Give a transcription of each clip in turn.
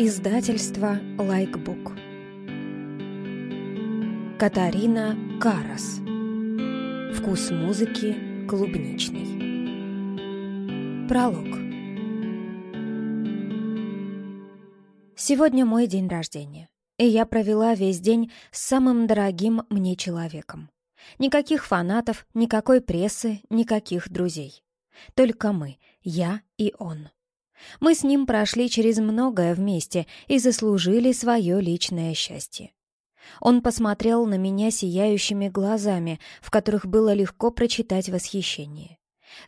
Издательство Лайкбук Катарина Карас Вкус музыки клубничный Пролог Сегодня мой день рождения, и я провела весь день с самым дорогим мне человеком. Никаких фанатов, никакой прессы, никаких друзей. Только мы, я и он. Мы с ним прошли через многое вместе и заслужили свое личное счастье. Он посмотрел на меня сияющими глазами, в которых было легко прочитать восхищение.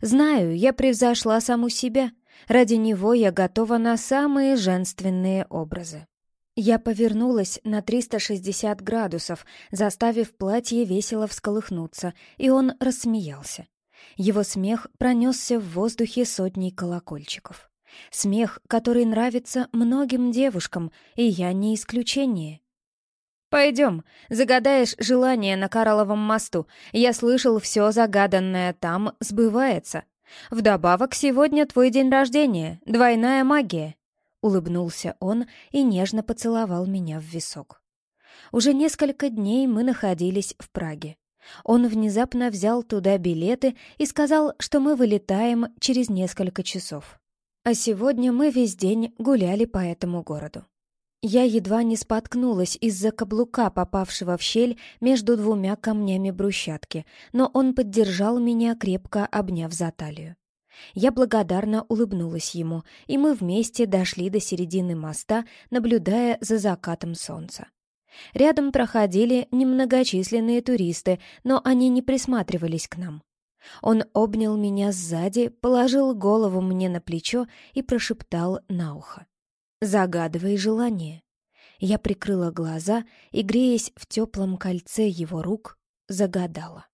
Знаю, я превзошла саму себя. Ради него я готова на самые женственные образы. Я повернулась на 360 градусов, заставив платье весело всколыхнуться, и он рассмеялся. Его смех пронесся в воздухе сотней колокольчиков. Смех, который нравится многим девушкам, и я не исключение. «Пойдем, загадаешь желание на Коралловом мосту. Я слышал, все загаданное там сбывается. Вдобавок, сегодня твой день рождения, двойная магия». Улыбнулся он и нежно поцеловал меня в висок. Уже несколько дней мы находились в Праге. Он внезапно взял туда билеты и сказал, что мы вылетаем через несколько часов. А сегодня мы весь день гуляли по этому городу. Я едва не споткнулась из-за каблука, попавшего в щель между двумя камнями брусчатки, но он поддержал меня, крепко обняв за талию. Я благодарно улыбнулась ему, и мы вместе дошли до середины моста, наблюдая за закатом солнца. Рядом проходили немногочисленные туристы, но они не присматривались к нам. Он обнял меня сзади, положил голову мне на плечо и прошептал на ухо. «Загадывай желание». Я прикрыла глаза и, греясь в теплом кольце его рук, загадала.